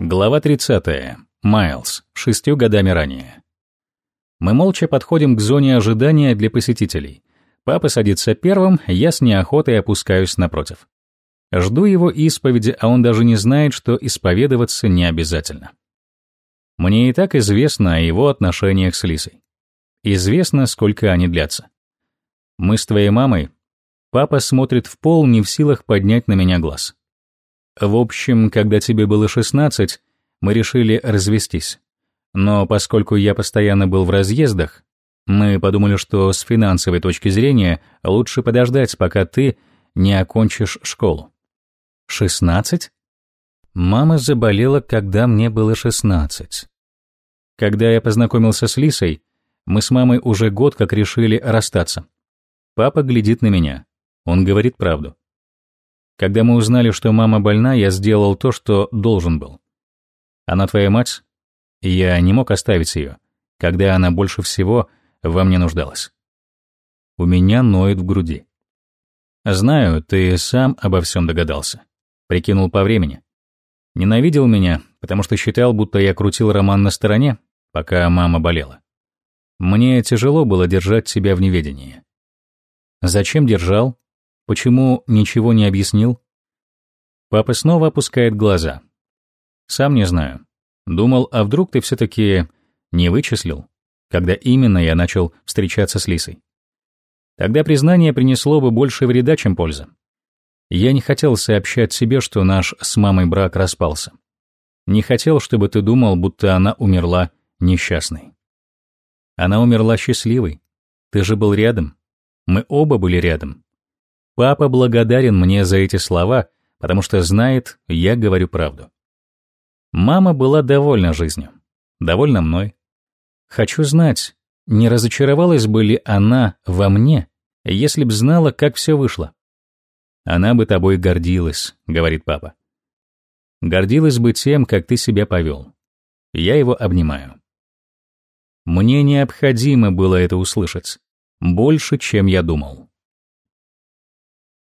Глава 30. Майлз. Шестью годами ранее. Мы молча подходим к зоне ожидания для посетителей. Папа садится первым, я с неохотой опускаюсь напротив. Жду его исповеди, а он даже не знает, что исповедоваться не обязательно. Мне и так известно о его отношениях с Лисой. Известно, сколько они длятся. Мы с твоей мамой. Папа смотрит в пол, не в силах поднять на меня глаз. В общем, когда тебе было 16, мы решили развестись. Но поскольку я постоянно был в разъездах, мы подумали, что с финансовой точки зрения лучше подождать, пока ты не окончишь школу. 16? Мама заболела, когда мне было 16. Когда я познакомился с Лисой, мы с мамой уже год как решили расстаться. Папа глядит на меня. Он говорит правду. Когда мы узнали, что мама больна, я сделал то, что должен был. Она твоя мать? Я не мог оставить ее, когда она больше всего во мне нуждалась. У меня ноет в груди. Знаю, ты сам обо всем догадался. Прикинул по времени. Ненавидел меня, потому что считал, будто я крутил роман на стороне, пока мама болела. Мне тяжело было держать себя в неведении. Зачем держал? Почему ничего не объяснил? Папа снова опускает глаза. Сам не знаю. Думал, а вдруг ты все-таки не вычислил, когда именно я начал встречаться с Лисой. Тогда признание принесло бы больше вреда, чем пользы. Я не хотел сообщать себе, что наш с мамой брак распался. Не хотел, чтобы ты думал, будто она умерла несчастной. Она умерла счастливой. Ты же был рядом. Мы оба были рядом. Папа благодарен мне за эти слова, потому что знает, я говорю правду. Мама была довольна жизнью, довольна мной. Хочу знать, не разочаровалась бы ли она во мне, если б знала, как все вышло. Она бы тобой гордилась, говорит папа. Гордилась бы тем, как ты себя повел. Я его обнимаю. Мне необходимо было это услышать, больше, чем я думал.